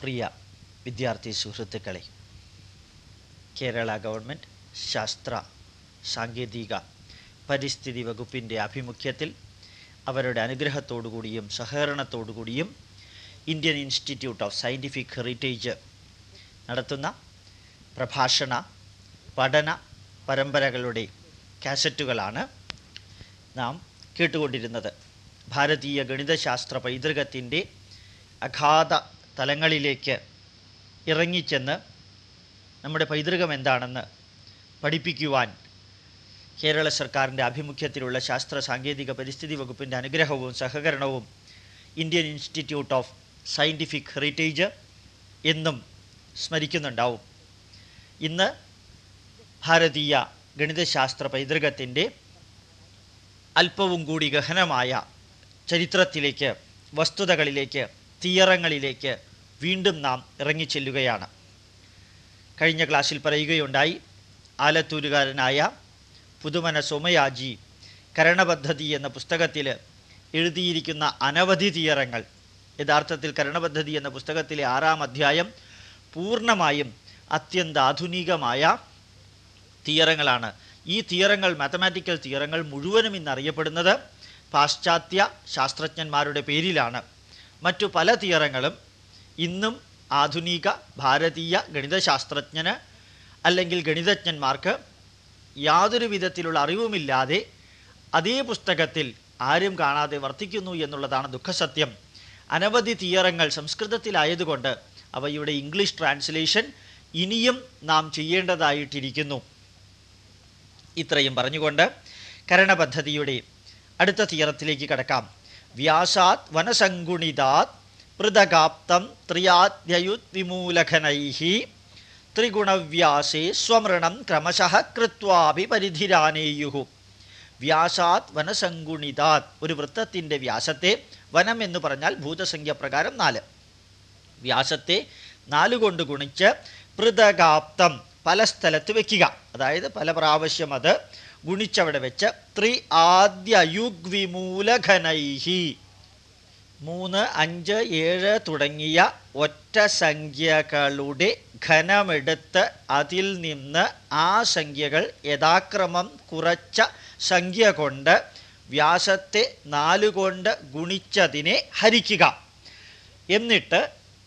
പ്രിയ വിദ്യാർത്ഥി സുഹൃത്തുക്കളെ കേരള ഗവൺമെന്റ് ശാസ്ത്ര സാങ്കേതിക പരിസ്ഥിതി വകുപ്പിന്റെ ആഭിമുഖ്യത്തിൽ അവരുടെ അനുഗ്രഹത്തോടുകൂടിയും സഹകരണത്തോടുകൂടിയും Indian Institute of Scientific Heritage നടത്തുന്ന പ്രഭാഷണ പഠന പരമ്പരകളുടെ കാസറ്റുകളാണ് നാം കേട്ടുകൊണ്ടിരുന്നത്. ഭാരതീയ ഗണിതശാസ്ത്ര പൈതൃകത്തിന്റെ അഗാധ തലങ്ങളിലേക്ക് ഇറങ്ങിച്ചെന്ന് നമ്മുടെ പൈതൃകം എന്താണെന്ന് പഠിപ്പിക്കുവാൻ കേരള സർക്കാരിന്റെ ആഭിമുഖ്യത്തിലുള്ള ശാസ്ത്ര സാങ്കേതിക പരിസ്ഥിതി വകുപ്പിന്റെ അനുഗ്രഹവും സഹകരണവും Indian Institute of Scientific Heritage എന്നും സ്മരിക്കുന്നുണ്ടാവും. ഇന്ന് ഭാരതീയ ഗണിതശാസ്ത്ര പൈതൃകത്തിന്റെ അല്പവും കൂടി ഗഹനമായ ചരിത്രത്തിലേക്ക് വസ്തുതകളിലേക്ക് തീയറങ്ങളിലേക്ക് വീണ്ടും നാം ഇറങ്ങിച്ചെല്ലുകയാണ്. കഴിഞ്ഞ ക്ലാസ്സിൽ പറയുകയുണ്ടായി ആലത്തൂരുകാരനായ പുതുമന സോമയാജി കരണപദ്ധതി എന്ന പുസ്തകത്തിൽ എഴുതിയിരിക്കുന്ന അനവധി തീയറങ്ങൾ യഥാർത്ഥത്തിൽ കരണപദ്ധതി എന്ന പുസ്തകത്തിലെ ആറാം അധ്യായം പൂർണമായും അത്യന്താധുനികമായ തീയറങ്ങളാണ്. ഈ തീയറങ്ങൾ മാത്തമാറ്റിക്കൽ തീയറങ്ങൾ മുഴുവനും ഇന്നറിയപ്പെടുന്നത് പാശ്ചാത്യ ശാസ്ത്രജ്ഞന്മാരുടെ പേരിലാണ്. മറ്റു പല തീയറങ്ങളും ഇന്നും ആധുനിക ഭാരതീയ ഗണിതശാസ്ത്രജ്ഞന് അല്ലെങ്കിൽ ഗണിതജ്ഞന്മാർക്ക് യാതൊരു വിധത്തിലുള്ള അറിവുമില്ലാതെ അതേ പുസ്തകത്തിൽ ആരും കാണാതെ വർത്തിക്കുന്നു എന്നുള്ളതാണ് ദുഃഖസത്യം. അനവധി തീയറങ്ങൾ സംസ്കൃതത്തിലായതുകൊണ്ട് അവയുടെ ഇംഗ്ലീഷ് ട്രാൻസ്ലേഷൻ ഇനിയും നാം ചെയ്യേണ്ടതായിട്ടിരിക്കുന്നു. ഇത്രയും പറഞ്ഞുകൊണ്ട് കരണപദ്ധതിയുടെ അടുത്ത തീയറത്തിലേക്ക് കടക്കാം. വ്യാസാത് വനസങ്കുണിതാത് പൃഥകാപ്തം ത്രിയാദ്യയുദ്വിമൂലഖനൈ ത്രിഗുണവ്യാസേ സ്വമൃണം ക്രമശ കൃത്വാഭി പരിധിരാനേയു വ്യാസാത് വനസങ്കുണിതാത്. ഒരു വൃത്തത്തിന്റെ വ്യാസത്തെ വനം എന്ന് പറഞ്ഞാൽ ഭൂതസംഖ്യ പ്രകാരം നാല്. വ്യാസത്തെ നാല് കൊണ്ട് ഗുണിച്ച് പൃഥകാപ്തം പല സ്ഥലത്ത് വെക്കുക. അതായത് പല പ്രാവശ്യം അത് ഗുണിച്ചവിടെ വെച്ച് ത്രി ആദ്യയുഗ്വിമൂലഘനൈഹി മൂന്ന് അഞ്ച് ഏഴ് തുടങ്ങിയ ഒറ്റ സംഖ്യകളുടെ ഘനമെടുത്ത് അതിൽ നിന്ന് ആ സംഖ്യകൾ യഥാക്രമം കുറച്ച സംഖ്യ കൊണ്ട് വ്യാസത്തെ നാലുകൊണ്ട് ഗുണിച്ചതിനെ ഹരിക്കുക. എന്നിട്ട്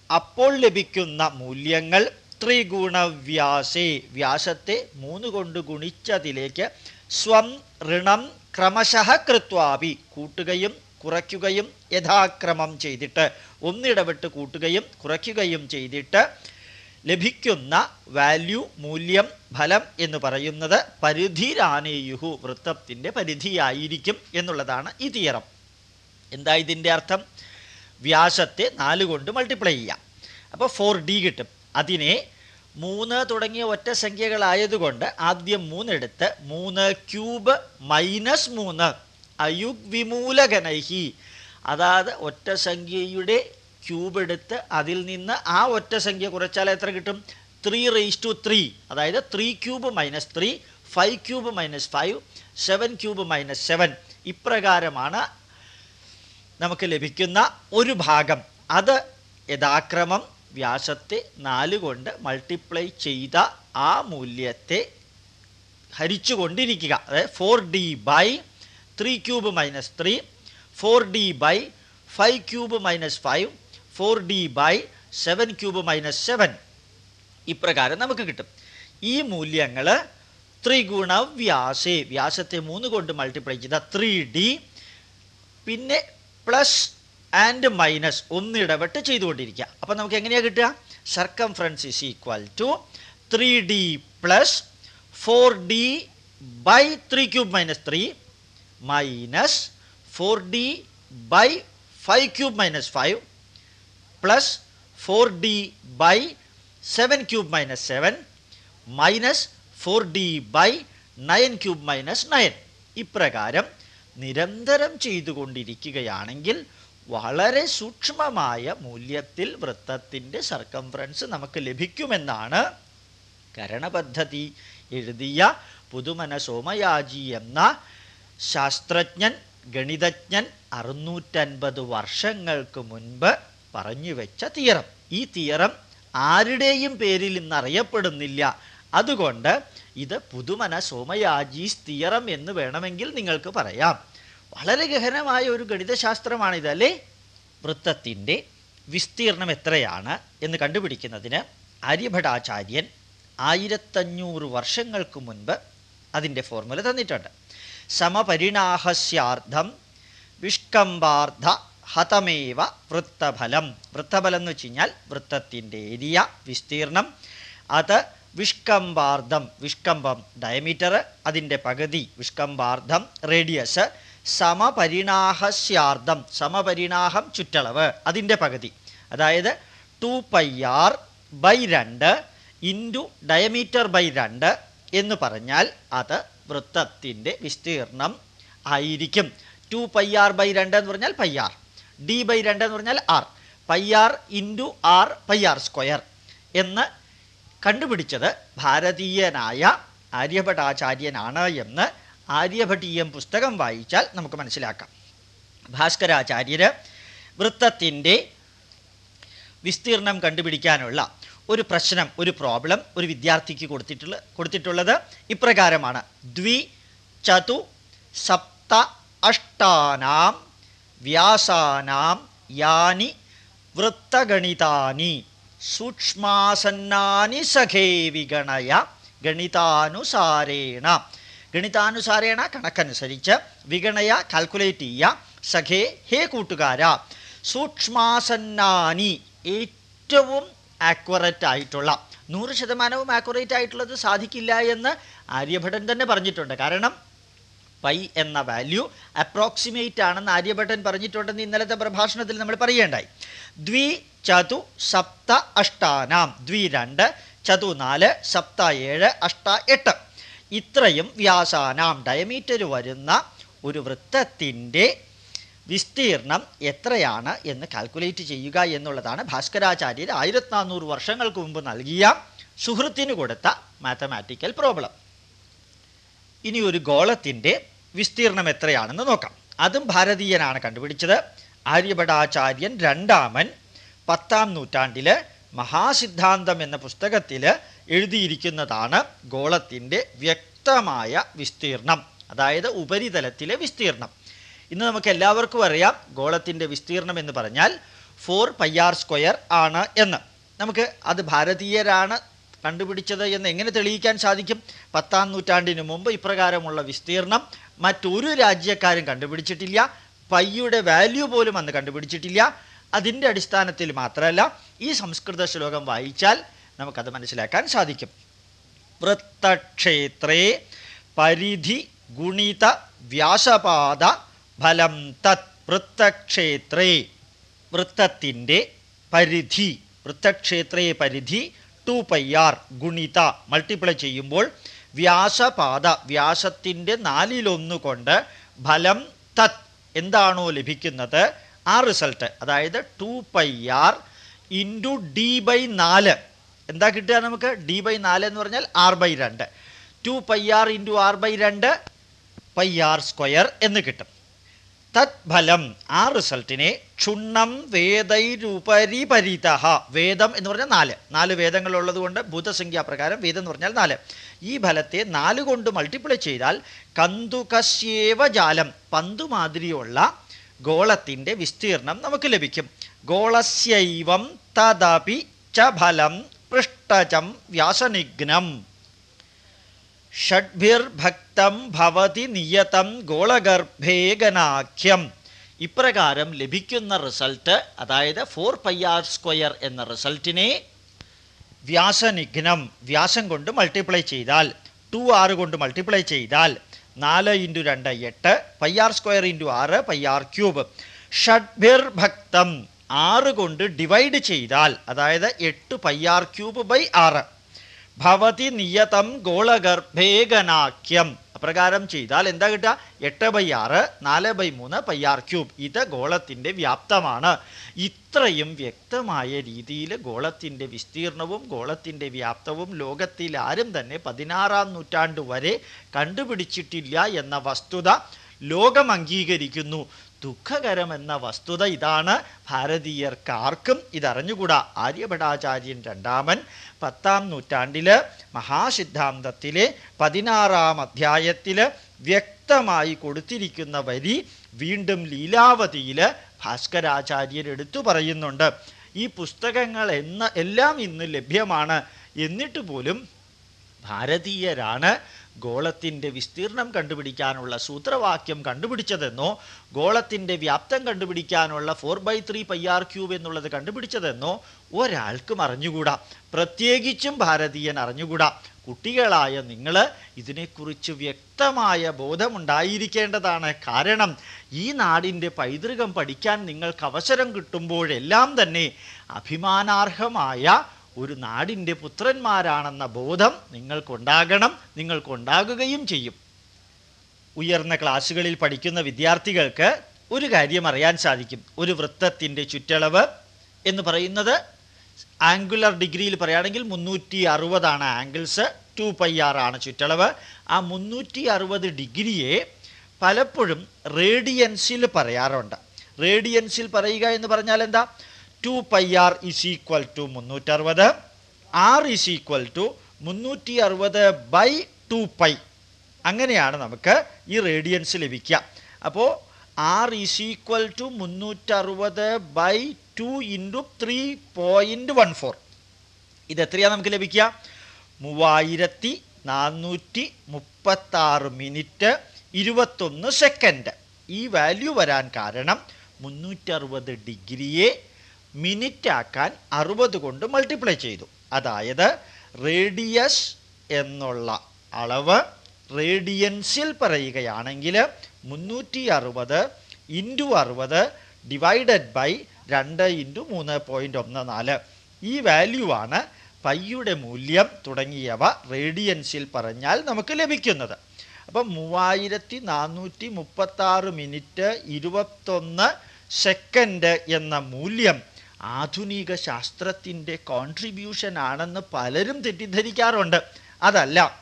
അപ്പോൾ ലഭിക്കുന്ന മൂല്യങ്ങൾ ത്രിഗുണവ്യാസേ വ്യാസത്തെ മൂന്ന് കൊണ്ട് ഗുണിച്ചതിലേക്ക് സ്വം ഋണം ക്രമശഃ കൃത്വാപി കൂട്ടുകയും കുറയ്ക്കുകയും യഥാക്രമം ചെയ്തിട്ട് ഒന്നിടവിട്ട് കൂട്ടുകയും കുറയ്ക്കുകയും ചെയ്തിട്ട് ലഭിക്കുന്ന വാല്യൂ മൂല്യം ഫലം എന്ന് പറയുന്നത് പരിധിരാനേയുഹു വൃത്തത്തിന്റെ പരിധിയായിരിക്കും എന്നുള്ളതാണ് ഈ തീയറം. എന്താ ഇതിന്റെ അർത്ഥം? വ്യാസത്തെ നാല് കൊണ്ട് മൾട്ടിപ്ലൈ ചെയ്യാം അപ്പോൾ ഫോർ ഡി കിട്ടും. അതിനെ മൂന്ന് തുടങ്ങിയ ഒറ്റ സംഖ്യകളായതുകൊണ്ട് ആദ്യം മൂന്നെടുത്ത് മൂന്ന് ക്യൂബ് മൈനസ് മൂന്ന് അയുഗ്വിമൂലകനൈഹി അതായത് ഒറ്റ സംഖ്യയുടെ ക്യൂബ് എടുത്ത് അതിൽ നിന്ന് ആ ഒറ്റ സംഖ്യ കുറച്ചാൽ എത്ര കിട്ടും? ത്രീ റേസ് ടു ത്രീ അതായത് three cube minus three five cube minus five seven cube minus seven ഇപ്രകാരമാണ് നമുക്ക് ലഭിക്കുന്ന ഒരു ഭാഗം. അത് യഥാക്രമം വ്യാസത്തെ നാല് കൊണ്ട് മൾട്ടിപ്ലൈ ചെയ്ത ആ മൂല്യത്തെ ഹരിച്ചു കൊണ്ടിരിക്കുക അതായത് four D by three cube minus three four D by five cube minus five four D by seven cube minus seven. ഇപ്രകാരം നമുക്ക് കിട്ടും. ഈ മൂല്യങ്ങൾ ത്രിഗുണ വ്യാസേ വ്യാസത്തെ മൂന്ന് കൊണ്ട് മൾട്ടിപ്ലൈ ചെയ്ത ത്രീ ഡി പിന്നെ പ്ലസ് ആൻഡ് മൈനസ് ഒന്നിടവിട്ട് ചെയ്തുകൊണ്ടിരിക്കുക. അപ്പം നമുക്ക് എങ്ങനെയാണ് കിട്ടുക? Circumference is equal to three D plus four D by three cube minus three minus four D by five cube minus five plus four D by seven cube minus seven minus four D by nine cube minus nine. ഇപ്രകാരം നിരന്തരം ചെയ്തുകൊണ്ടിരിക്കുകയാണെങ്കിൽ വളരെ സൂക്ഷ്മമായ മൂല്യത്തിൽ വൃത്തത്തിന്റെ circumference നമുക്ക് ലഭിക്കുമെന്നാണ് കരണപദ്ധതി. എഴുതിയ പുതുമന സോമയാജി എന്ന ശാസ്ത്രജ്ഞൻ ഗണിതജ്ഞൻ അറുന്നൂറ്റൻപത് വർഷങ്ങൾക്ക് മുൻപ് പറഞ്ഞു വെച്ച തീരം ഈ തിയറം ആരുടെയും പേരിൽ ഇന്ന് അറിയപ്പെടുന്നില്ല അതുകൊണ്ട് ഇത് പുതുമന സോമയാജീസ് തിയറം എന്ന് വേണമെങ്കിൽ നിങ്ങൾക്ക് പറയാം. വളരെ ഗഹനമായ ഒരു ഗണിതശാസ്ത്രമാണിത് അല്ലേ വൃത്തത്തിന്റെ വിസ്തീർണം എത്രയാണ് എന്ന് കണ്ടുപിടിക്കുന്നതിന് ആര്യഭടാചാര്യൻ ആയിരത്തഞ്ഞൂറ് വർഷങ്ങൾക്ക് മുൻപ് അതിന്റെ ഫോർമുല തന്നിട്ടുണ്ട്. സമപരിണാഹസ്യാർത്ഥം വിഷ്കമ്പാർദ്ധ ഹതമേവ വൃത്തഫലം. വൃത്തഫലം എന്ന് വെച്ച് കഴിഞ്ഞാൽ വൃത്തത്തിന്റെ ഏരിയ വിസ്തീർണം. അത് വിഷ്കമ്പാർദ്ധം വിഷ്കമ്പം ഡയമീറ്റർ അതിന്റെ പകുതി വിഷ്കമ്പാർദ്ധം റേഡിയസ് സമപരിണാഹസ്യാർദ്ധം സമപരിണാഹം ചുറ്റളവ് അതിന്റെ പകുതി. അതായത് ടു പൈ ആർ ബൈ രണ്ട് ഇന്റു ഡയമീറ്റർ ബൈ രണ്ട് എന്ന് പറഞ്ഞാൽ അത് വൃത്തത്തിന്റെ വിസ്തീർണം ആയിരിക്കും. ടു പൈ ആർ ബൈ രണ്ട് എന്ന് പറഞ്ഞാൽ പൈ ആർ ഡി ബൈ രണ്ട് എന്ന് പറഞ്ഞാൽ R pi R into R pi R square എന്ന് കണ്ടുപിടിച്ചത് ഭാരതീയനായ ആര്യഭട്ടാചാര്യനാണ് എന്ന് ആര്യഭട്ടീയം പുസ്തകം വായിച്ചാൽ നമുക്ക് മനസ്സിലാക്കാം. ഭാസ്കരാചാര്യർ വൃത്തത്തിന്റെ വിസ്തീർണം കണ്ടുപിടിക്കാനുള്ള ഒരു പ്രശ്നം ഒരു പ്രോബ്ലം ഒരു വിദ്യാർത്ഥിക്ക് കൊടുത്തിട്ടുള്ള കൊടുത്തിട്ടുള്ളത് ഇപ്രകാരമാണ്. ദ്വി ചതു സപ്ത അഷ്ടാനാം വ്യാസാനാം യാനി വൃത്തഗണിതാനി സൂക്ഷ്മാസന്നാനി സഖേ വിഗണയ ഗണിതാനുസാരേണ. ഗണിതാനുസാരേണ കണക്കനുസരിച്ച് വിഗണയ കാൽക്കുലേറ്റ് ചെയ്യുക. സഖേ ഹേ കൂട്ടുകാര സൂക്ഷ്മാസന്നാനി ഏറ്റവും ആക്യുറേറ്റ് ആയിട്ടുള്ള. നൂറ് ശതമാനവും ആക്യുറേറ്റ് ആയിട്ടുള്ളത് സാധിക്കില്ല എന്ന് ആര്യഭടൻ തന്നെ പറഞ്ഞിട്ടുണ്ട്. കാരണം പൈ എന്ന വാല്യൂ അപ്രോക്സിമേറ്റ് ആണെന്ന് ആര്യഭട്ടൻ പറഞ്ഞിട്ടുണ്ടെന്ന് ഇന്നലത്തെ പ്രഭാഷണത്തിൽ നമ്മൾ പറയേണ്ടായി. ദ്വി ചതു സപ്ത അഷ്ടാനാം. ദ്വി രണ്ട് ചതു നാല് സപ്ത ഏഴ് അഷ്ട എട്ട്. ഇത്രയും വ്യാസാനാം ഡയമീറ്റർ വരുന്ന ഒരു വൃത്തത്തിന്റെ വിസ്തീർണം എത്രയാണ് എന്ന് കാൽക്കുലേറ്റ് ചെയ്യുക എന്നുള്ളതാണ് ഭാസ്കരാചാര്യർ ആയിരത്തി നാനൂറ് വർഷങ്ങൾക്ക് മുമ്പ് നൽകിയ സുഹൃത്തിന് കൊടുത്ത മാത്തമാറ്റിക്കൽ പ്രോബ്ലം ഇനി ഒരു ഗോളത്തിന്റെ വിസ്തീർണം എത്രയാണെന്ന് നോക്കാം. അതും ഭാരതീയനാണ് കണ്ടുപിടിച്ചത്. ആര്യഭടാചാര്യൻ രണ്ടാമൻ പത്താം നൂറ്റാണ്ടിൽ മഹാസിദ്ധാന്തം എന്ന പുസ്തകത്തിൽ എഴുതിയിരിക്കുന്നതാണ് ഗോളത്തിന്റെ വ്യക്തമായ വിസ്തീർണം. അതായത് ഉപരിതലത്തിലെ വിസ്തീർണം. ഇന്ന് നമുക്ക് എല്ലാവർക്കും അറിയാം ഗോളത്തിന്റെ വിസ്തീർണം എന്ന് പറഞ്ഞാൽ ഫോർ പൈ ആർ സ്ക്വയർ ആണ് എന്ന്. നമുക്ക് അത് ഭാരതീയരാണ് കണ്ടുപിടിച്ചത് എന്ന് എങ്ങനെ തെളിയിക്കാൻ സാധിക്കും? പത്താം നൂറ്റാണ്ടിന് മുമ്പ് ഇപ്രകാരമുള്ള വിസ്തീർണം മറ്റൊരു രാജ്യക്കാരും കണ്ടുപിടിച്ചിട്ടില്ല. പയ്യുടെ വാല്യൂ പോലും അന്ന് കണ്ടുപിടിച്ചിട്ടില്ല. അതിന്റെ അടിസ്ഥാനത്തിൽ മാത്രമല്ല ഈ സംസ്കൃത ശ്ലോകം വായിച്ചാൽ നമുക്കത് മനസ്സിലാക്കാൻ സാധിക്കും. വൃത്തക്ഷേത്രേ പരിധി ഗുണിത വ്യാസപാത ഫലം തത് വൃത്തക്ഷേത്രേ വൃത്തത്തിന്റെ പരിധി വൃത്തക്ഷേത്രേ പരിധി ടു പൈ ആർ ഗുണിത മൾട്ടിപ്ലൈ ചെയ്യുമ്പോൾ വ്യാസപാത വ്യാസത്തിന്റെ നാലിലൊന്ന് കൊണ്ട് ഫലം തത് എന്താണോ ലഭിക്കുന്നത് ആ റിസൾട്ട് അതായത് two pi R into D by നാല്. എന്താ കിട്ടുക നമുക്ക്? ഡി ബൈ നാല് എന്ന് പറഞ്ഞാൽ ആർ ബൈ രണ്ട്. Two pi R into R by രണ്ട് പൈ ആർ സ്ക്വയർ എന്ന് കിട്ടും. തത്ഫലം. ആ റിസൾട്ടിനെ ക്ഷുണ്ണം വേദൈരുപരി പരിത വേദം എന്ന് പറഞ്ഞാൽ നാല്. നാല് വേദങ്ങളുള്ളത് കൊണ്ട് ഭൂതസംഖ്യാപ്രകാരം വേദം എന്ന് പറഞ്ഞാൽ നാല്. ഈ ഫലത്തെ നാല് കൊണ്ട് മൾട്ടിപ്ലൈ ചെയ്താൽ കന്തുകസ്യേവ ജാലം പന്തു മാതിരിയുള്ള ഗോളത്തിന്റെ വിസ്തീർണം നമുക്ക് ലഭിക്കും. ഗോളസ്യൈവം തദപി ച ഫലം പൃഷ്ടചം വ്യാസനിഘ്നം ഷഡ്ഭിർഭക്തം ഭവതി നിയതം ഗോളഗർഭേഗനാഖ്യം. ഇപ്രകാരം ലഭിക്കുന്ന റിസൾട്ട് അതായത് ഫോർ പൈ ആർ സ്ക്വയർ എന്ന റിസൾട്ടിനെ വ്യാസനിഘ്നം വ്യാസം കൊണ്ട് മൾട്ടിപ്ലൈ ചെയ്താൽ ടു ആറ് കൊണ്ട് മൾട്ടിപ്ലൈ ചെയ്താൽ നാല് ഇന്റു രണ്ട് എട്ട് പൈ ആർ സ്ക്വയർ ഇന്റു ആറ് പൈ ആർ ക്യൂബ് ഷഡ്ഭിർഭക്തം ആറ് കൊണ്ട് ഡിവൈഡ് ചെയ്താൽ അതായത് എട്ട് പൈ ആർ ക്യൂബ് ബൈ ആറ്. ഭവതി നിയതം ഗോളഗർഭേഗനാക്യം അപ്രകാരം ചെയ്താൽ എന്താ കിട്ടുക? എട്ട് ബൈ ആറ് നാല് ബൈ മൂന്ന് പൈ ആർ ക്യൂബ്. ഇത് ഗോളത്തിന്റെ വ്യാപ്തമാണ്. ഇത്രയും വ്യക്തമായ രീതിയിൽ ഗോളത്തിന്റെ വിസ്തീർണവും ഗോളത്തിന്റെ വ്യാപ്തവും ലോകത്തിൽ ആരും തന്നെ പതിനാറാം നൂറ്റാണ്ട് വരെ കണ്ടുപിടിച്ചിട്ടില്ല എന്ന വസ്തുത ലോകം അംഗീകരിക്കുന്നു. ദുഃഖകരമെന്ന വസ്തുത ഇതാണ്. ഭാരതീയർക്കാർക്കും ഇതറിഞ്ഞുകൂടാ. ആര്യഭടാചാര്യൻ രണ്ടാമൻ പത്താം നൂറ്റാണ്ടിൽ മഹാസിദ്ധാന്തത്തിലെ പതിനാറാം അധ്യായത്തിൽ വ്യക്തമായി കൊടുത്തിരിക്കുന്ന വരി വീണ്ടും ലീലാവതിയിൽ ഭാസ്കരാചാര്യർ എടുത്തു പറയുന്നുണ്ട്. ഈ പുസ്തകങ്ങൾ എന്ന എല്ലാം ഇന്ന് ലഭ്യമാണ്. എന്നിട്ട് പോലും ഭാരതീയരാണ് ഗോളത്തിന്റെ വിസ്തീർണം കണ്ടുപിടിക്കാനുള്ള സൂത്രവാക്യം കണ്ടുപിടിച്ചതെന്നോ ഗോളത്തിന്റെ വ്യാപ്തം കണ്ടുപിടിക്കാനുള്ള four by three pi R cube എന്നുള്ളത് കണ്ടുപിടിച്ചതെന്നോ ഒരാൾക്കും അറിഞ്ഞുകൂടാ. പ്രത്യേകിച്ചും ഭാരതീയൻ അറിഞ്ഞുകൂടാ. കുട്ടികളായ നിങ്ങൾ ഇതിനെക്കുറിച്ച് വ്യക്തമായ ബോധമുണ്ടായിരിക്കേണ്ടതാണ്. കാരണം ഈ നാടിന്റെ പൈതൃകം പഠിക്കാൻ നിങ്ങൾക്ക് അവസരം കിട്ടുമ്പോഴെല്ലാം തന്നെ അഭിമാനാർഹമായ ഒരു നാടിന്റെ പുത്രന്മാരാണെന്ന ബോധം നിങ്ങൾക്കുണ്ടാകണം നിങ്ങൾക്കുണ്ടാകുകയും ചെയ്യും. ഉയർന്ന ക്ലാസ്സുകളിൽ പഠിക്കുന്ന വിദ്യാർത്ഥികൾക്ക് ഒരു കാര്യം അറിയാൻ സാധിക്കും. ഒരു വൃത്തത്തിന്റെ ചുറ്റളവ് എന്ന് പറയുന്നത് ആംഗുലർ ഡിഗ്രിയിൽ പറയുകയാണെങ്കിൽ മുന്നൂറ്റി അറുപതാണ് ആംഗിൾസ് ടു പൈ ആർ ആണ് ചുറ്റളവ്. ആ മുന്നൂറ്റി അറുപത് ഡിഗ്രിയെ പലപ്പോഴും റേഡിയൻസിൽ പറയാറുണ്ട്. റേഡിയൻസിൽ പറയുക എന്ന് പറഞ്ഞാൽ എന്താ? Two pi R is equal to മുന്നൂറ്ററുപത് R is equal to മുന്നൂറ്റി അറുപത് ബൈ ടു പൈ അങ്ങനെയാണ് നമുക്ക് ഈ റേഡിയൻസ് ലഭിക്കുക. അപ്പോൾ R is equal to മുന്നൂറ്ററുപത് by two into three point one four ഇത് എത്രയാണ് നമുക്ക് ലഭിക്കുക? മൂവായിരത്തി നാനൂറ്റി മുപ്പത്താറ് മിനിറ്റ് ഇരുപത്തൊന്ന് സെക്കൻഡ് ഈ വാല്യൂ വരാൻ കാരണം മുന്നൂറ്ററുപത് ഡിഗ്രിയെ മിനിറ്റ് ആക്കാൻ അറുപത് കൊണ്ട് മൾട്ടിപ്ലൈ ചെയ്തു. അതായത് റേഡിയസ് എന്നുള്ള അളവ് റേഡിയൻസിൽ പറയുകയാണെങ്കിൽ മുന്നൂറ്റി അറുപത് ഇന്റു അറുപത് ഡിവൈഡഡ് ബൈ രണ്ട് ഇന്റു മൂന്ന് പോയിന്റ് ഒന്ന് നാല്. ഈ വാല്യൂ ആണ് പയ്യുടെ മൂല്യം തുടങ്ങിയവ റേഡിയൻസിൽ പറഞ്ഞാൽ നമുക്ക് ലഭിക്കുന്നത്. അപ്പം മൂവായിരത്തി നാനൂറ്റി മുപ്പത്താറ് മിനിറ്റ് ഇരുപത്തൊന്ന് സെക്കൻഡ് എന്ന മൂല്യം ആധുനിക ശാസ്ത്രത്തിന്റെ കോൺട്രിബ്യൂഷൻ ആണെന്ന് പലരും തെറ്റിദ്ധരിക്കാറുണ്ട്. അതല്ല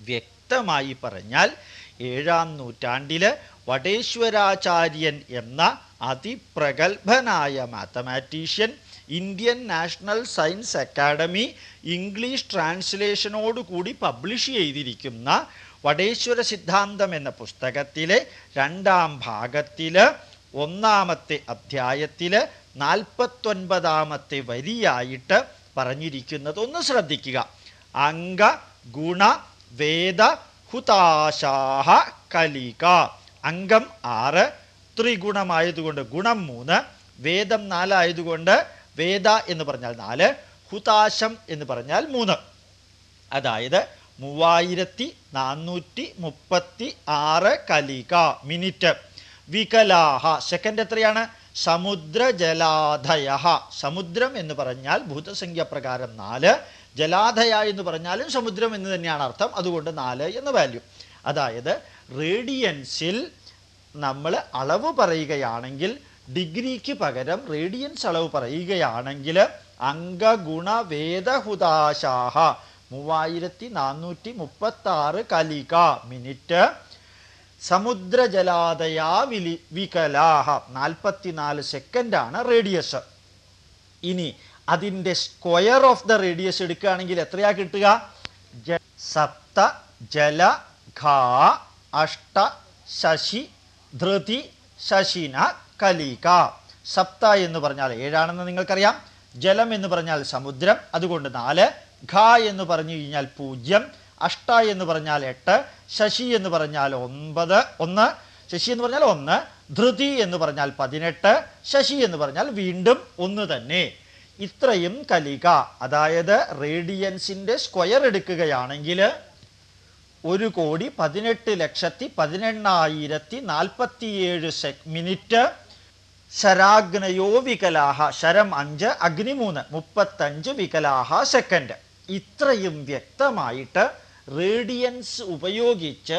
വ്യക്തമായി പറഞ്ഞാൽ ഏഴാം നൂറ്റാണ്ടിൽ വടേശ്വരാചാര്യൻ എന്ന അതിപ്രഗത്ഭനായ mathematician Indian National Science Academy English ട്രാൻസ്ലേഷനോടുകൂടി publish ചെയ്തിരിക്കുന്ന വടേശ്വര സിദ്ധാന്തം എന്ന പുസ്തകത്തിലെ രണ്ടാം ഭാഗത്തിൽ ഒന്നാമത്തെ അധ്യായത്തിൽ നാൽപ്പത്തൊൻപതാമത്തെ വരിയായിട്ട് പറഞ്ഞിരിക്കുന്നത് ഒന്ന് ശ്രദ്ധിക്കുക. അംഗ ഗുണ വേദ ഹുതാശാഹ കലിക. അംഗം ആറ് ത്രിഗുണമായതുകൊണ്ട് ഗുണം മൂന്ന് വേദം നാലായതുകൊണ്ട് വേദ എന്ന് പറഞ്ഞാൽ നാല് ഹുതാശം എന്ന് പറഞ്ഞാൽ മൂന്ന്. അതായത് മൂവായിരത്തി നാനൂറ്റി മുപ്പത്തി ആറ് കലിക മിനിറ്റ്. വികലാഹ സെക്കൻഡ് എത്രയാണ്? സമുദ്രജലാധയ സമുദ്രം എന്ന് പറഞ്ഞാൽ ഭൂതസംഖ്യ പ്രകാരം നാല്. ജലാധയ എന്ന് പറഞ്ഞാലും സമുദ്രം എന്ന് തന്നെയാണ് അർത്ഥം. അതുകൊണ്ട് നാല് എന്ന വാല്യൂ അതായത് റേഡിയൻസിൽ നമ്മൾ അളവ് പറയുകയാണെങ്കിൽ ഡിഗ്രിക്ക് പകരം റേഡിയൻസ് അളവ് പറയുകയാണെങ്കിൽ അംഗഗുണവേദഹുദാശാഹ. മൂവായിരത്തി നാനൂറ്റി മുപ്പത്തി ആറ് കലിക മിനിറ്റ്. സമുദ്രജലാതയാ വിലി വികലാഹ. നാൽപ്പത്തിനാല് സെക്കൻഡാണ് റേഡിയസ് ഇനി അതിന്റെ സ്ക്വയർ ഓഫ് ദ റേഡിയസ് എടുക്കുകയാണെങ്കിൽ എത്രയാ കിട്ടുക? സപ്ത ജല ഘാ അഷ്ട ശശി ധൃതി ശശിന കലിക. സപ്ത എന്ന് പറഞ്ഞാൽ ഏഴാണെന്ന് നിങ്ങൾക്കറിയാം. ജലം എന്ന് പറഞ്ഞാൽ സമുദ്രം. അതുകൊണ്ട് നാല്. ഘ എന്ന് പറഞ്ഞു കഴിഞ്ഞാൽ പൂജ്യം. അഷ്ട എന്ന് പറഞ്ഞാൽ എട്ട് ശശി എന്ന് പറഞ്ഞാൽ ഒമ്പത് ഒന്ന് ശശി എന്ന് പറഞ്ഞാൽ ഒന്ന് ധൃതി എന്ന് പറഞ്ഞാൽ പതിനെട്ട് ശശി എന്ന് പറഞ്ഞാൽ വീണ്ടും ഒന്ന് തന്നെ. ഇത്രയും കലിക അതായത് റേഡിയൻസിന്റെ സ്ക്വയർ എടുക്കുകയാണെങ്കിൽ ഒരു കോടി പതിനെട്ട് ലക്ഷത്തി പതിനെണ്ണായിരത്തി നാൽപ്പത്തിയേഴ് മിനിറ്റ് ശരാഗ്നയോ വികലാഹ ശരം അഞ്ച് അഗ്നി മൂന്ന് മുപ്പത്തഞ്ച് വികലാഹ സെക്കൻഡ്. ഇത്രയും വ്യക്തമായിട്ട് റേഡിയൻസ് ഉപയോഗിച്ച്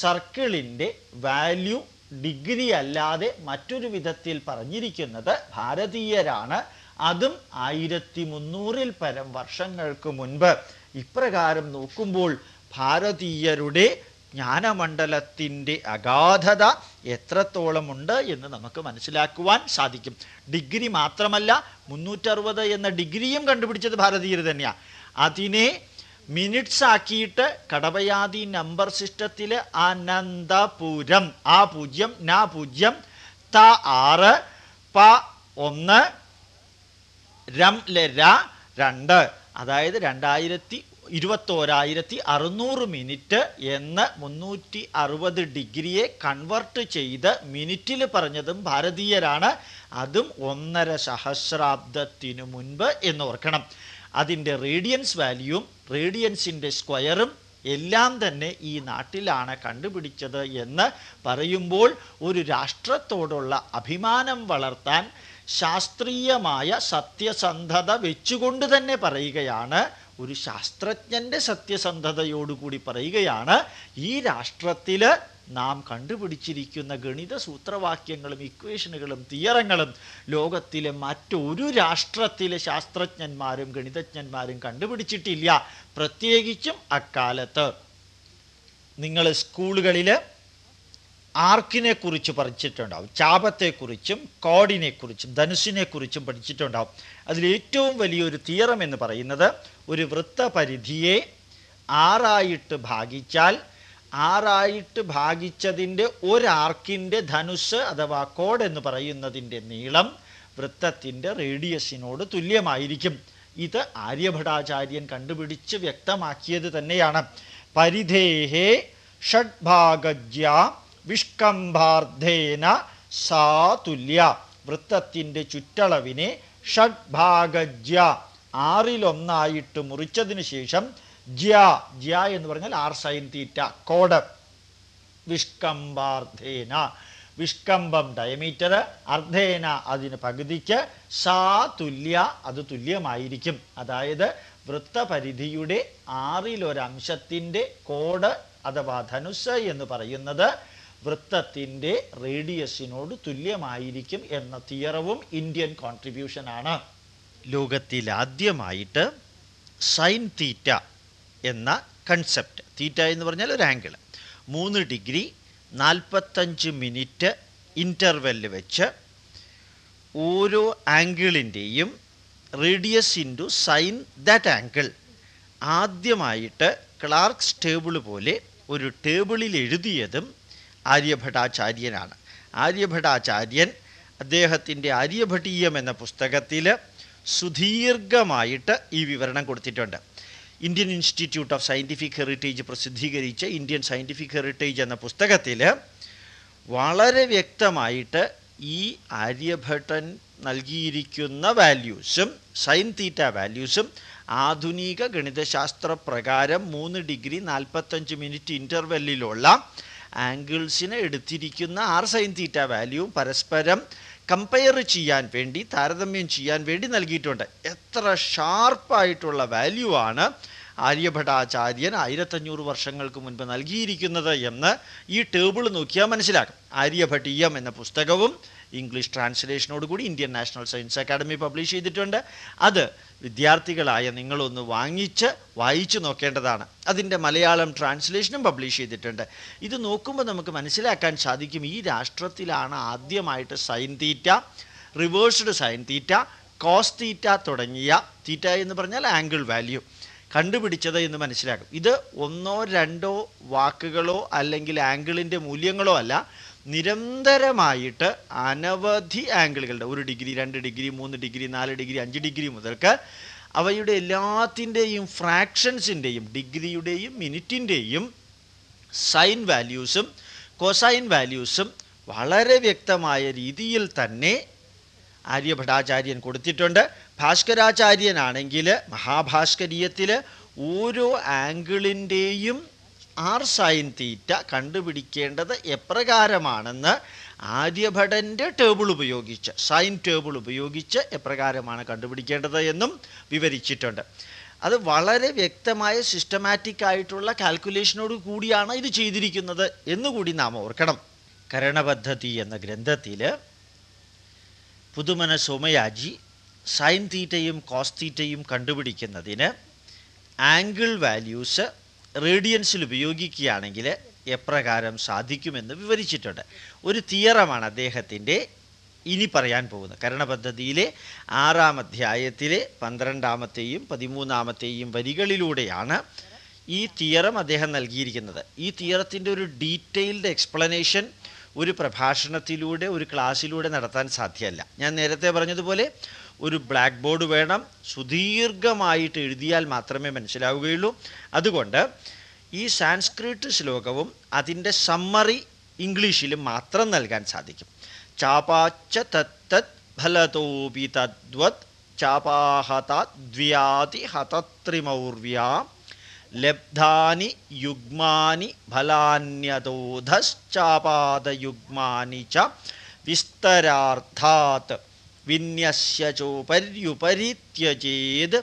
സർക്കിളിന്റെ വാല്യൂ ഡിഗ്രി അല്ലാതെ മറ്റൊരു വിധത്തിൽ പറഞ്ഞിരിക്കുന്നത് ഭാരതീയരാണ്. അതും ആയിരത്തി മുന്നൂറിൽ പരം വർഷങ്ങൾക്ക് മുൻപ്. ഇപ്രകാരം നോക്കുമ്പോൾ ഭാരതീയരുടെ ജ്ഞാനമണ്ഡലത്തിന്റെ അഗാധത എത്രത്തോളമുണ്ട് എന്ന് നമുക്ക് മനസ്സിലാക്കുവാൻ സാധിക്കും. ഡിഗ്രി മാത്രമല്ല മുന്നൂറ്ററുപത് എന്ന ഡിഗ്രിയും കണ്ടുപിടിച്ചത് ഭാരതീയർ തന്നെയാണ് അതിനെ മിനിറ്റ്സ് ആക്കിയിട്ട് കടവയാതി നമ്പർ സിസ്റ്റത്തിൽ അനന്തപുരം. ആ പൂജ്യം ന പൂജ്യം ത ആറ് പ ഒന്ന് രം ലര രണ്ട്. അതായത് രണ്ടായിരത്തി ഇരുപത്തോരായിരത്തി അറുന്നൂറ് മിനിറ്റ് എന്ന് മുന്നൂറ്റി അറുപത് ഡിഗ്രിയെ കൺവെർട്ട് ചെയ്ത് മിനിറ്റിൽ പറഞ്ഞതും ഭാരതീയരാണ്. അതും ഒന്നര സഹസ്രാബ്ദത്തിനു മുൻപ് എന്ന് ഓർക്കണം. അതിന്റെ റേഡിയൻസ് വാല്യൂവും റേഡിയൻസിന്റെ സ്ക്വയറും എല്ലാം തന്നെ ഈ നാട്ടിലാണ് കണ്ടുപിടിച്ചത് എന്ന് പറയുമ്പോൾ ഒരു രാഷ്ട്രത്തോടുള്ള അഭിമാനം വളർത്താൻ ശാസ്ത്രീയമായ സത്യസന്ധത വെച്ചുകൊണ്ട് തന്നെ പറയുകയാണ്. ഒരു ശാസ്ത്രജ്ഞന്റെ സത്യസന്ധതയോടുകൂടി പറയുകയാണ്. ഈ രാഷ്ട്രത്തിൽ നാം കണ്ടുപിടിച്ചിരിക്കുന്ന ഗണിത സൂത്രവാക്യങ്ങളും ഇക്വേഷനുകളും തിയറങ്ങളും ലോകത്തിലെ മറ്റൊരു രാഷ്ട്രത്തിലെ ശാസ്ത്രജ്ഞന്മാരും ഗണിതജ്ഞന്മാരും കണ്ടുപിടിച്ചിട്ടില്ല. പ്രത്യേകിച്ചും അക്കാലത്ത്. നിങ്ങൾ സ്കൂളുകളിൽ ആർക്കിനെ കുറിച്ച് പഠിച്ചിട്ടുണ്ടാവും ചാപത്തെക്കുറിച്ചും കോഡിനെക്കുറിച്ചും ധനുസിനെക്കുറിച്ചും പഠിച്ചിട്ടുണ്ടാവും. അതിലേറ്റവും വലിയൊരു തിയറം എന്ന് പറയുന്നത് ഒരു വൃത്തപരിധിയെ ആറായിട്ട് ഭാഗിച്ചാൽ ആറായിട്ട് ഭാഗിച്ചതിന്റെ ഒരാർക്കിന്റെ ധനുസ് അഥവാ കോഡ് എന്ന് പറയുന്നതിന്റെ നീളം വൃത്തത്തിന്റെ റേഡിയസിനോട് തുല്യമായിരിക്കും. ഇത് ആര്യഭടാചാര്യൻ കണ്ടുപിടിച്ച് വ്യക്തമാക്കിയത് തന്നെയാണ്. പരിധേഹേ ഷഡ്ഭാഗജ്യ വിഷ്കംഭാർദ്ധേന സാ തുല്യ. വൃത്തത്തിന്റെ ചുറ്റളവിനെ ഷഡ്ഭാഗജ്യ. ആറിലൊന്നായിട്ട് മുറിച്ചതിന് ശേഷം ജ്യ ജ്യ എന്ന് പറഞ്ഞാൽ ആർ സൈൻ തീറ്റ കോഡ്. വിഷ്കംഭാർദ്ധേന വിഷ്കമ്പം ഡയമീറ്റർ അർദ്ധേന അതിന് പകുതിക്ക് സാ തുല്യ അത് തുല്യമായിരിക്കും. അതായത് വൃത്തപരിധിയുടെ ആറിലൊരംശത്തിന്റെ കോഡ് അഥവാ ധനുസ് എന്ന് പറയുന്നത് വൃത്തത്തിന്റെ റേഡിയസിനോട് തുല്യമായിരിക്കും എന്ന തിയറവും ഇന്ത്യൻ കോൺട്രിബ്യൂഷനാണ് ലോകത്തിലാദ്യമായിട്ട് സൈൻ തീറ്റ എന്ന കൺസെപ്റ്റ് തീറ്റ എന്ന് പറഞ്ഞാൽ ഒരു ആംഗിൾ മൂന്ന് ഡിഗ്രി നാൽപ്പത്തഞ്ച് മിനിറ്റ് ഇന്റർവെല്ല് വെച്ച് ഓരോ ആംഗിളിന്റെയും radius into sine that angle ആദ്യമായിട്ട് ക്ലാർക്സ് ടേബിൾ പോലെ ഒരു ടേബിളിൽ എഴുതിയതും ആര്യഭട്ടാചാര്യനാണ്. ആര്യഭട്ടാചാര്യൻ അദ്ദേഹത്തിന്റെ ആര്യഭട്ടീയം എന്ന പുസ്തകത്തിൽ സുദീർഘമായിട്ട് ഈ വിവരണം കൊടുത്തിട്ടുണ്ട്. Indian Institute of Scientific Heritage പ്രസിദ്ധീകരിച്ച ഇന്ത്യൻ സയന്റിഫിക് ഹെറിറ്റേജ് എന്ന പുസ്തകത്തിൽ വളരെ വ്യക്തമായിട്ട് ഈ ആര്യഭട്ടൻ നൽകിയിരിക്കുന്ന വാല്യൂസും സൈൻ തീറ്റ വാല്യൂസും ആധുനിക ഗണിതശാസ്ത്ര പ്രകാരം മൂന്ന് ഡിഗ്രി നാൽപ്പത്തഞ്ച് മിനിറ്റ് ഇന്റർവെല്ലിലുള്ള ആംഗിൾസിനെ എടുത്തിരിക്കുന്ന ആർ സൈൻ തീറ്റ വാല്യൂ പരസ്പരം കമ്പയർ ചെയ്യാൻ വേണ്ടി താരതമ്യം ചെയ്യാൻ വേണ്ടി നൽകിയിട്ടുണ്ട്. എത്ര ഷാർപ്പായിട്ടുള്ള വാല്യൂ ആണ് ആര്യഭട്ടാചാര്യൻ ആയിരത്തഞ്ഞൂറ് വർഷങ്ങൾക്ക് മുൻപ് നൽകിയിരിക്കുന്നത് എന്ന് ഈ ടേബിൾ നോക്കിയാൽ മനസ്സിലാക്കും ആര്യഭട്ടീയം എന്ന പുസ്തകവും ഇംഗ്ലീഷ് ട്രാൻസ്ലേഷനോട് കൂടി Indian National Science Academy publish ചെയ്തിട്ടുണ്ട്. അത് വിദ്യാർത്ഥികളായ നിങ്ങളൊന്ന് വാങ്ങിച്ച് വായിച്ചു നോക്കേണ്ടതാണ്. അതിന്റെ മലയാളം ട്രാൻസ്ലേഷനും പബ്ലിഷ് ചെയ്തിട്ടുണ്ട്. ഇത് നോക്കുമ്പോൾ നമുക്ക് മനസ്സിലാക്കാൻ സാധിക്കും ഈ രാഷ്ട്രത്തിലാണ് ആദ്യമായിട്ട് sine theta reversed sine theta cos theta തുടങ്ങിയ തീറ്റ എന്ന് പറഞ്ഞാൽ ആംഗിൾ വാല്യൂ. കണ്ടുപിടിച്ചത് എന്ന് മനസ്സിലാക്കും. ഇത് ഒന്നോ രണ്ടോ വാക്കുകളോ അല്ലെങ്കിൽ ആംഗിളിന്റെ മൂല്യങ്ങളോ അല്ല നിരന്തരമായിട്ട് അനവധി ആംഗിളുകളുടെ ഒരു ഡിഗ്രി രണ്ട് ഡിഗ്രി മൂന്ന് ഡിഗ്രി നാല് ഡിഗ്രി അഞ്ച് ഡിഗ്രി മുതൽക്ക് അവയുടെ എല്ലാത്തിന്റെയും ഫ്രാക്ഷൻസിന്റെയും ഡിഗ്രിയുടെയും മിനിറ്റിന്റെയും സൈൻ വാല്യൂസും കോസൈൻ വാല്യൂസും വളരെ വ്യക്തമായ രീതിയിൽ തന്നെ ആര്യഭടാചാര്യൻ കൊടുത്തിട്ടുണ്ട്. ഭാസ്കരാചാര്യനാണെങ്കിൽ മഹാഭാസ്കരീയത്തിൽ ഓരോ ആംഗിളിന്റെയും ആർ സൈൻ തീറ്റ കണ്ടുപിടിക്കേണ്ടത് എപ്രകാരമാണെന്ന് ആര്യഭടന്റെ ടേബിൾ ഉപയോഗിച്ച് സൈൻ ടേബിൾ ഉപയോഗിച്ച് എപ്രകാരമാണ് കണ്ടുപിടിക്കേണ്ടത് എന്നും വിവരിച്ചിട്ടുണ്ട്. അത് വളരെ വ്യക്തമായ സിസ്റ്റമാറ്റിക് ആയിട്ടുള്ള കാൽക്കുലേഷനോട് കൂടിയാണ് ഇത് ചെയ്തിരിക്കുന്നത് എന്നുകൂടി നാം ഓർക്കണം. കരണപദ്ധതി എന്ന ഗ്രന്ഥത്തിൽ പുതുമന സോമയാജി സൈൻ തീറ്റയും കോസ് തീറ്റയും കണ്ടുപിടിക്കുന്നതിന് ആംഗിൾ വാല്യൂസ് റേഡിയൻസിൽ ഉപയോഗിക്കുകയാണെങ്കിൽ എപ്രകാരം സാധിക്കുമെന്ന് വിവരിച്ചിട്ടുണ്ട്. ഒരു തിയറമാണ് അദ്ദേഹത്തിന്റെ ഇനി പറയാൻ പോകുന്നത്. കരണപദ്ധതിയിലെ ആറാം അധ്യായത്തിലെ പന്ത്രണ്ടാമത്തെയും പതിമൂന്നാമത്തെയും വരികളിലൂടെയാണ് ഈ തിയറം അദ്ദേഹം നൽകിയിരിക്കുന്നത്. ഈ തിയറത്തിന്റെ ഒരു ഡീറ്റെയിൽഡ് എക്സ്പ്ലനേഷൻ ഒരു പ്രഭാഷണത്തിലൂടെ ഒരു ക്ലാസ്സിലൂടെ നടത്താൻ സാധ്യമല്ല. ഞാൻ നേരത്തെ പറഞ്ഞതുപോലെ ഒരു ബ്ലാക്ക് ബോർഡ് വേണം. സുദീർഘമായിട്ട് എഴുതിയാൽ മാത്രമേ മനസ്സിലാവുകയുള്ളൂ. അതുകൊണ്ട് ഈ സാൻസ്ക്രിറ്റ് ശ്ലോകവും അതിന്റെ സമ്മറി ഇംഗ്ലീഷിൽ മാത്രം നൽകാൻ സാധിക്കും. ചാപാച്ച തത്തത് ഫലതോപി തദ്വത് ചാപാഹതദ്വ്യാതി ഹതത്രിമൗർവ്യാ ലബ്ധാനി യുഗ്മാനി ഫലാന്യതോധശ്ചാപാദയുഗ്മാനി ച വിസ്തരാർത്ഥാത് വിന്യസ്യ ചോപര്യുപരിത്യജേത്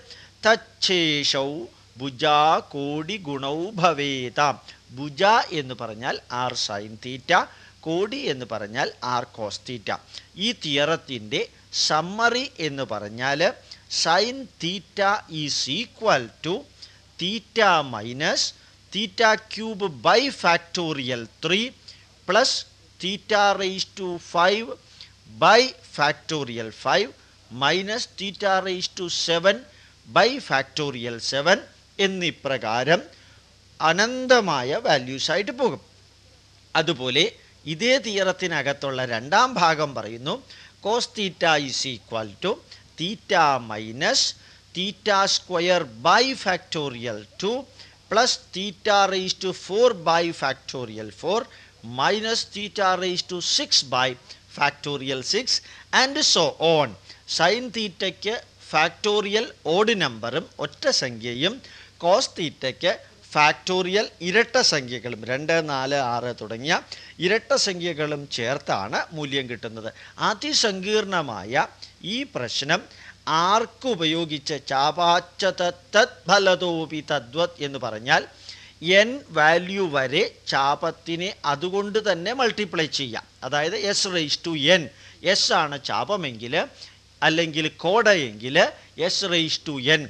തച്ഛേഷൗ ഭുജാ കോടി ഗുണൗ ഭവേതാം. ഭുജ എന്ന് പറഞ്ഞാൽ ആർ സൈൻ തീറ്റ കോടി എന്ന് പറഞ്ഞാൽ ആർ കോസ് തീറ്റ. ഈ തിയറത്തിന്റെ സമ്മറി എന്ന് പറഞ്ഞാൽ sine theta is equal to theta minus theta cube by factorial three plus theta raise to five by factorial five minus theta raise to seven by factorial seven എന്നിപ്രകാരം അനന്തമായ വാല്യൂസായിട്ട് പോകും. അതുപോലെ ഇതേ തിയറത്തിനകത്തുള്ള രണ്ടാം ഭാഗം പറയുന്നു cos theta is equal to theta minus theta square by factorial two plus theta raise to four by factorial four minus theta raise to six by factorial six and so on sine തീറ്റയ്ക്ക് factorial odd നമ്പറും ഒറ്റ സംഖ്യയും cos തീറ്റയ്ക്ക് factorial ഇരട്ട സംഖ്യകളും രണ്ട് നാല് ആറ് തുടങ്ങിയ ഇരട്ട സംഖ്യകളും ചേർത്താണ് മൂല്യം കിട്ടുന്നത്. അതിസങ്കീർണമായ ഈ പ്രശ്നം ആർക്ക് ഉപയോഗിച്ച് ചാപാച്ച തത് ഫലതോപി തദ്വത് എന്ന് പറഞ്ഞാൽ എൻ വാല്യൂ വരെ ചാപത്തിനെ അതുകൊണ്ട് തന്നെ മൾട്ടിപ്ലൈ ചെയ്യാം. അതായത് S raise to N S ആണ് ചാപമെങ്കിൽ അല്ലെങ്കിൽ കോടയെങ്കിൽ എസ് റേസ് ടു എൻ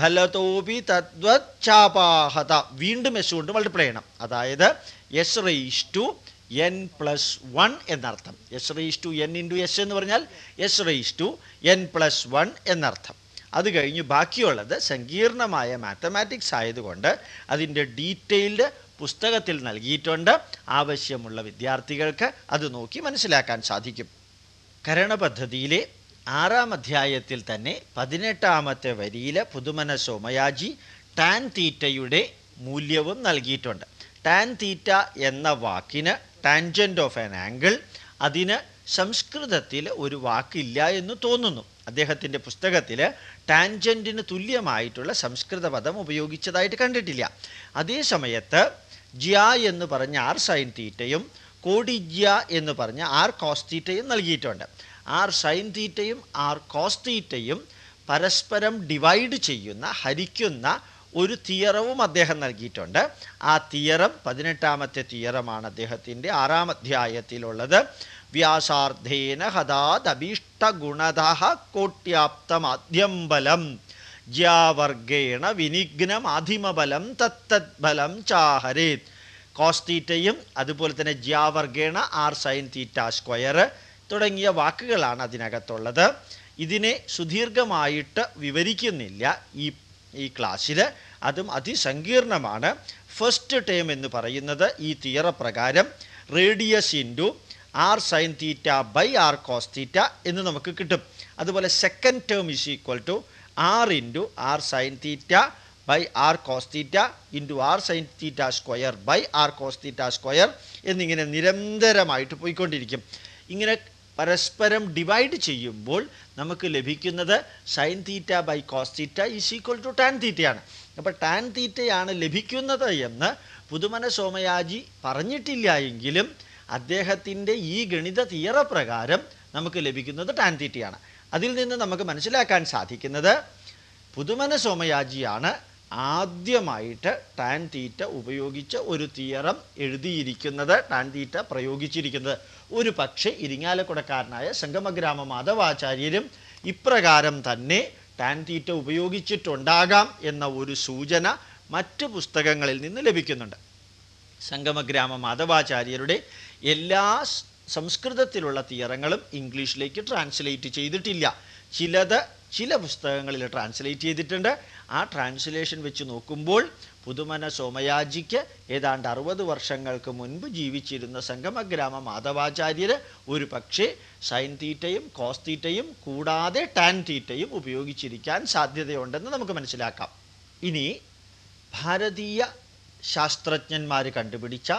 ഫലതോപി തദ്വത് ചാപാഹത. വീണ്ടും എസ് കൊണ്ട് മൾട്ടിപ്ലൈ ചെയ്യണം. അതായത് S raise to N plus one എന്നർത്ഥം. S raise to N into S എന്ന് പറഞ്ഞാൽ S raise to N plus one എന്നർത്ഥം. അത് കഴിഞ്ഞ് ബാക്കിയുള്ളത് സങ്കീർണമായ മാത്തമാറ്റിക്സ് ആയതുകൊണ്ട് അതിന്റെ ഡീറ്റെയിൽഡ് പുസ്തകത്തിൽ നൽകിയിട്ടുണ്ട്. ആവശ്യമുള്ള വിദ്യാർത്ഥികൾക്ക് അത് നോക്കി മനസ്സിലാക്കാൻ സാധിക്കും. കരണപദ്ധതിയിലെ ആറാം അധ്യായത്തിൽ തന്നെ പതിനെട്ടാമത്തെ വരിയിൽ പുതുമന സോമയാജി ടാൻ തീറ്റയുടെ മൂല്യവും നൽകിയിട്ടുണ്ട്. ടാൻ തീറ്റ എന്ന വാക്കിന് ടാൻജന്റ് ഓഫ് ആൻ ആംഗിൾ അതിന് സംസ്കൃതത്തിൽ ഒരു വാക്കില്ല എന്ന് തോന്നുന്നു. അദ്ദേഹത്തിന്റെ പുസ്തകത്തിൽ ടാൻജന്റിന് തുല്യമായിട്ടുള്ള സംസ്കൃത പദം ഉപയോഗിച്ചതായിട്ട് കണ്ടിട്ടില്ല. അതേ സമയത്ത് ജിയ എന്ന് പറഞ്ഞ ആർ സൈൻ തീറ്റയും കോഡിജ്യ എന്ന് പറഞ്ഞ ആർ കോസ് തീറ്റയും നൽകിയിട്ടുണ്ട്. ആർ സൈൻ തീറ്റയും ആർ കോസ് തീറ്റയും പരസ്പരം ഡിവൈഡ് ചെയ്യുന്ന ഹരിക്കുന്ന ഒരു തിയറവും അദ്ദേഹം നൽകിയിട്ടുണ്ട്. ആ തിയറം പതിനെട്ടാമത്തെ തിയറമാണ് അദ്ദേഹത്തിന്റെ ആറാം അധ്യായത്തിലുള്ളത്. വ്യാസാർദ്ധേന ഹതാദഭീഷ്ടഗുണത കോട്ട്യാപ്തമാദ്യം ബലം ജ്യാവർഗേണ വിനിഘ്നമാധിമബലം തത്തദ്ബലം ചാഹരേത് കോസ്തീറ്റയും അതുപോലെ തന്നെ ജ്യാവർഗേണ ആർ സൈൻ തീറ്റ സ്ക്വയർ തുടങ്ങിയ വാക്കുകളാണ് അതിനകത്തുള്ളത്. ഇതിനെ സുദീർഘമായിട്ട് വിവരിക്കുന്നില്ല ഈ ഈ ക്ലാസ്സിൽ. അതും അതിസങ്കീർണമാണ്. ഫസ്റ്റ് ടേം എന്ന് പറയുന്നത് ഈ തിയറ പ്രകാരം radius into R sine theta by R cos theta എന്ന് നമുക്ക് കിട്ടും. അതുപോലെ second term is equal to R into R sine theta by R cos theta into R sine theta square by R cos theta square എന്നിങ്ങനെ നിരന്തരമായിട്ട് പോയിക്കൊണ്ടിരിക്കും. ഇങ്ങനെ പരസ്പരം divide ചെയ്യുമ്പോൾ നമുക്ക് ലഭിക്കുന്നത് sine theta by cos theta is equal to tan തീറ്റയാണ് അപ്പോൾ ടാൻ തീറ്റയാണ് ലഭിക്കുന്നത് എന്ന് പുതുമന സോമയാജി പറഞ്ഞിട്ടില്ല എങ്കിലും അദ്ദേഹത്തിന്റെ ഈ ഗണിത തിയറ പ്രകാരം നമുക്ക് ലഭിക്കുന്നത് ടാൻ തീറ്റയാണ് അതിൽ നിന്ന് നമുക്ക് മനസ്സിലാക്കാൻ സാധിക്കുന്നത് പുതുമന സോമയാജിയാണ് ആദ്യമായിട്ട് ടാൻ തീറ്റ ഉപയോഗിച്ച ഒരു തിയറം എഴുതിയിരിക്കുന്നത് ടാൻ തീറ്റ പ്രയോഗിച്ചിരിക്കുന്നത്. ഒരു പക്ഷേ ഇരിങ്ങാലക്കുടക്കാരനായ സംഗമഗ്രാമ മാധവാചാര്യരും ഇപ്രകാരം തന്നെ ടാൻ തീറ്റ ഉപയോഗിച്ചിട്ടുണ്ടാകാം എന്ന ഒരു സൂചന മറ്റ് പുസ്തകങ്ങളിൽ നിന്ന് ലഭിക്കുന്നുണ്ട്. സംഗമഗ്രാമ മാധവാചാര്യരുടെ എല്ലാ സംസ്കൃതത്തിലുള്ള തിയറങ്ങളും ഇംഗ്ലീഷിലേക്ക് ട്രാൻസ്ലേറ്റ് ചെയ്തിട്ടില്ല. ചിലത് ചില പുസ്തകങ്ങളിൽ ട്രാൻസ്ലേറ്റ് ചെയ്തിട്ടുണ്ട്. ആ ട്രാൻസ്ലേഷൻ വെച്ച് നോക്കുമ്പോൾ പുതുമന സോമയാജിക്ക് ഏതാണ്ട് അറുപത് വർഷങ്ങൾക്ക് മുൻപ് ജീവിച്ചിരുന്ന സംഗമഗ്രാമ മാധവാചാര്യർ ഒരു പക്ഷേ സൈൻ തീറ്റയും കോസ് തീറ്റയും കൂടാതെ ടാൻ തീറ്റയും ഉപയോഗിച്ചിരിക്കാൻ സാധ്യതയുണ്ടെന്ന് നമുക്ക് മനസ്സിലാക്കാം. ഇനി ഭാരതീയ ശാസ്ത്രജ്ഞന്മാർ കണ്ടുപിടിച്ച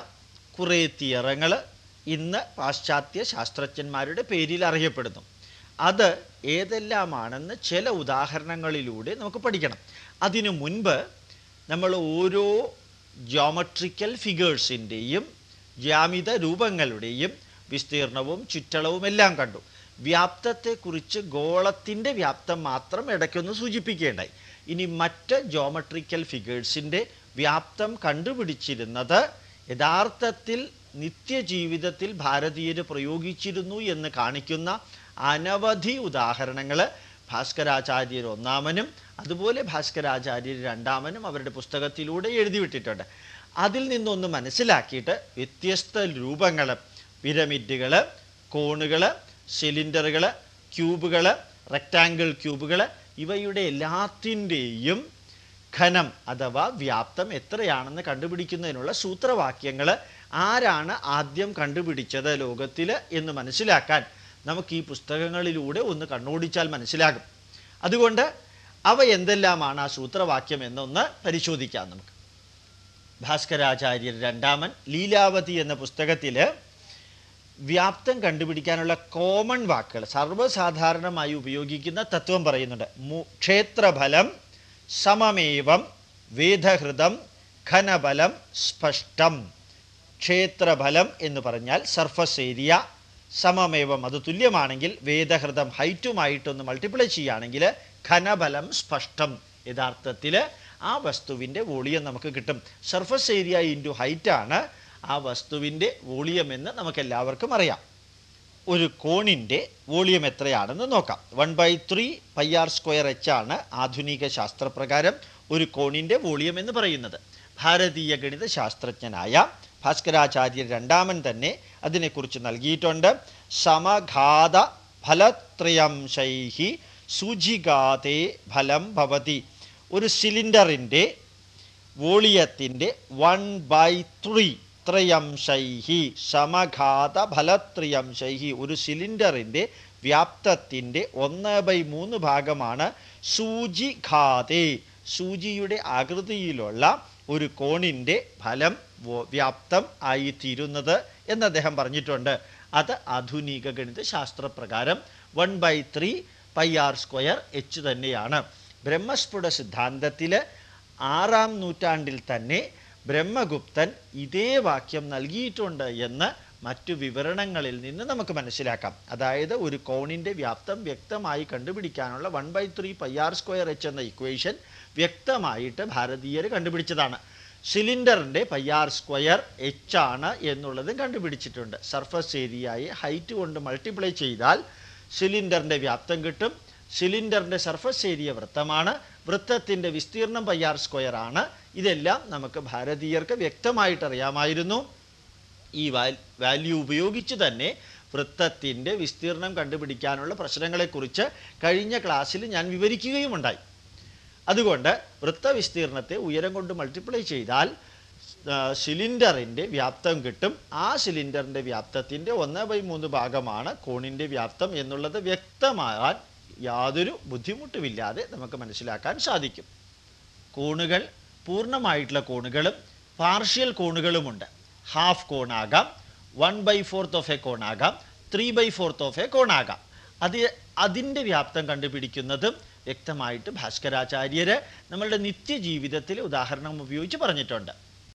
കുറേ തിയറങ്ങൾ ഇന്ന് പാശ്ചാത്യ ശാസ്ത്രജ്ഞന്മാരുടെ പേരിൽ അറിയപ്പെടുന്നു. അത് ഏതെല്ലാമാണെന്ന് ചില ഉദാഹരണങ്ങളിലൂടെ നമുക്ക് പഠിക്കണം. അതിനു മുൻപ് നമ്മൾ ഓരോ ജോമട്രിക്കൽ ഫിഗേഴ്സിന്റെയും ജ്യാമിത രൂപങ്ങളുടെയും വിസ്തീർണവും ചുറ്റളവും എല്ലാം കണ്ടു. വ്യാപ്തത്തെക്കുറിച്ച് ഗോളത്തിന്റെ വ്യാപ്തം മാത്രം ഇടയ്ക്കൊന്ന് സൂചിപ്പിക്കേണ്ടായി. ഇനി മറ്റ് ജോമട്രിക്കൽ ഫിഗേഴ്സിന്റെ വ്യാപ്തം കണ്ടുപിടിച്ചിരുന്നത് യഥാർത്ഥത്തിൽ നിത്യജീവിതത്തിൽ ഭാരതീയർ പ്രയോഗിച്ചിരുന്നു എന്ന് കാണിക്കുന്ന അനവധി ഉദാഹരണങ്ങൾ ഭാസ്കരാചാര്യർ ഒന്നാമനും അതുപോലെ ഭാസ്കരാചാര്യർ രണ്ടാമനും അവരുടെ പുസ്തകത്തിലൂടെ എഴുതിവിട്ടിട്ടുണ്ട് അതിൽ നിന്നൊന്ന് മനസ്സിലാക്കിയിട്ട് വ്യത്യസ്ത രൂപങ്ങൾ പിരമിഡുകൾ കോണുകൾ സിലിണ്ടറുകൾ ക്യൂബുകൾ റെക്റ്റാങ്കിൾ ക്യൂബുകൾ ഇവയുടെ എല്ലാത്തിന്റെയും ഘനം അഥവാ വ്യാപ്തം എത്രയാണെന്ന് കണ്ടുപിടിക്കുന്നതിനുള്ള സൂത്രവാക്യങ്ങൾ ആരാണ് ആദ്യം കണ്ടുപിടിച്ചത് ലോകത്തിൽ എന്ന് മനസ്സിലാക്കാൻ നമുക്ക് ഈ പുസ്തകങ്ങളിലൂടെ ഒന്ന് കണ്ണോടിച്ചാൽ മനസ്സിലാകും. അതുകൊണ്ട് അവ എന്തെല്ലാമാണ് ആ സൂത്രവാക്യം എന്നൊന്ന് പരിശോധിക്കാം നമുക്ക്. ഭാസ്കരാചാര്യർ രണ്ടാമൻ ലീലാവതി എന്ന പുസ്തകത്തിൽ വ്യാപ്തം കണ്ടുപിടിക്കാനുള്ള കോമൺ വാക്കുകൾ സർവസാധാരണമായി ഉപയോഗിക്കുന്ന തത്വം പറയുന്നുണ്ട്. ക്ഷേത്രഫലം സമമേവം വേദഹൃതം ഘനബലം സ്പഷ്ടം. ക്ഷേത്രഫലം എന്ന് പറഞ്ഞാൽ സർഫസ് ഏരിയ. സമമേവം അത് തുല്യമാണെങ്കിൽ വേദഹൃതം ഹൈറ്റുമായിട്ടൊന്ന് മൾട്ടിപ്ലൈ ചെയ്യുകയാണെങ്കിൽ ഘനബലം സ്പഷ്ടം. യഥാർത്ഥത്തിൽ ആ വസ്തുവിന്റെ വോളിയം നമുക്ക് കിട്ടും. സർഫസ് ഏരിയ ഇന്റു ഹൈറ്റാണ് ആ വസ്തുവിന്റെ വോളിയം എന്ന് നമുക്കെല്ലാവർക്കും അറിയാം. ഒരു കോണിന്റെ വോളിയം എത്രയാണെന്ന് നോക്കാം. One by three pi R square H ആണ് ആധുനിക ശാസ്ത്രപ്രകാരം ഒരു കോണിന്റെ വോളിയം എന്ന് പറയുന്നത്. ഭാരതീയ ഗണിത ശാസ്ത്രജ്ഞനായ ഭാസ്കരാചാര്യർ രണ്ടാമൻ തന്നെ അതിനെക്കുറിച്ച് നൽകിയിട്ടുണ്ട്. സമഘാത ഫലത്രയംശൈഹി സൂചികാതെ ഫലം ഭവതി. ഒരു സിലിണ്ടറിന്റെ വോളിയത്തിന്റെ വൺ ബൈ ത്രീ ത്രയംശൈഹി സമഘാത ഫലത്രയംശൈഹി ഒരു സിലിണ്ടറിന്റെ വ്യാപ്തത്തിന്റെ ഒന്ന് ബൈ മൂന്ന് ഭാഗമാണ് സൂചിഘാതേ. സൂചിയുടെ ആകൃതിയിലുള്ള ഒരു കോണിന്റെ ഫലം വ്യാപ്തം ആയിത്തീരുന്നത് എന്ന് അദ്ദേഹം പറഞ്ഞിട്ടുണ്ട്. അത് ആധുനിക ഗണിത ശാസ്ത്രപ്രകാരം one by three pi R square H തന്നെയാണ്. ബ്രഹ്മസ്ഫുട സിദ്ധാന്തത്തിൽ ആറാം നൂറ്റാണ്ടിൽ തന്നെ ബ്രഹ്മഗുപ്തൻ ഇതേ വാക്യം നൽകിയിട്ടുണ്ട് എന്ന് മറ്റു വിവരണങ്ങളിൽ നിന്ന് നമുക്ക് മനസ്സിലാക്കാം. അതായത് ഒരു കോണിന്റെ വ്യാപ്തം വ്യക്തമായി കണ്ടുപിടിക്കാനുള്ള one by three pi R square H എന്ന ഇക്വേഷൻ വ്യക്തമായിട്ട് ഭാരതീയർ കണ്ടുപിടിച്ചതാണ്. സിലിണ്ടറിന്റെ പൈ ആർ സ്ക്വയർ എച്ച് ആണ് എന്നുള്ളതും കണ്ടുപിടിച്ചിട്ടുണ്ട്. സർഫസ് ഏരിയയെ ഹൈറ്റ് കൊണ്ട് മൾട്ടിപ്ലൈ ചെയ്താൽ സിലിണ്ടറിന്റെ വ്യാപ്തം കിട്ടും. സിലിണ്ടറിന്റെ സർഫസ് ഏരിയ വൃത്തമാണ്. വൃത്തത്തിന്റെ വിസ്തീർണം പൈ ആർ സ്ക്വയർ ആണ്. ഇതെല്ലാം നമുക്ക് ഭാരതീയർക്ക് വ്യക്തമായിട്ട് അറിയാമായിരുന്നു ഈ വാല്യൂ ഉപയോഗിച്ച് തന്നെ വൃത്തത്തിന്റെ വിസ്തീർണം കണ്ടുപിടിക്കാനുള്ള പ്രശ്നങ്ങളെക്കുറിച്ച് കഴിഞ്ഞ ക്ലാസ്സിൽ ഞാൻ വിവരിക്കുകയുമുണ്ടായി. അതുകൊണ്ട് വൃത്തവിസ്തീർണത്തെ ഉയരം കൊണ്ട് മൾട്ടിപ്ലൈ ചെയ്താൽ സിലിണ്ടറിന്റെ വ്യാപ്തം കിട്ടും. ആ സിലിണ്ടറിന്റെ വ്യാപ്തത്തിന്റെ ഒന്ന് ബൈ മൂന്ന് ഭാഗമാണ് കോണിന്റെ വ്യാപ്തം എന്നുള്ളത് വ്യക്തമാകാൻ യാതൊരു ബുദ്ധിമുട്ടുമില്ലാതെ നമുക്ക് മനസ്സിലാക്കാൻ സാധിക്കും. കോണുകൾ പൂർണമായിട്ടുള്ള കോണുകളും പാർഷ്യൽ കോണുകളുമുണ്ട്. Half കോണാകാം one by fourth of a കോണാകാം three by fourth of a കോണാകാം അത് അതിന്റെ വ്യാപ്തം കണ്ടുപിടിക്കുന്നതും വ്യക്തമായിട്ട് ഭാസ്കരാചാര്യർ നമ്മളുടെ നിത്യജീവിതത്തിൽ ഉദാഹരണം ഉപയോഗിച്ച് പറഞ്ഞിട്ടുണ്ട്.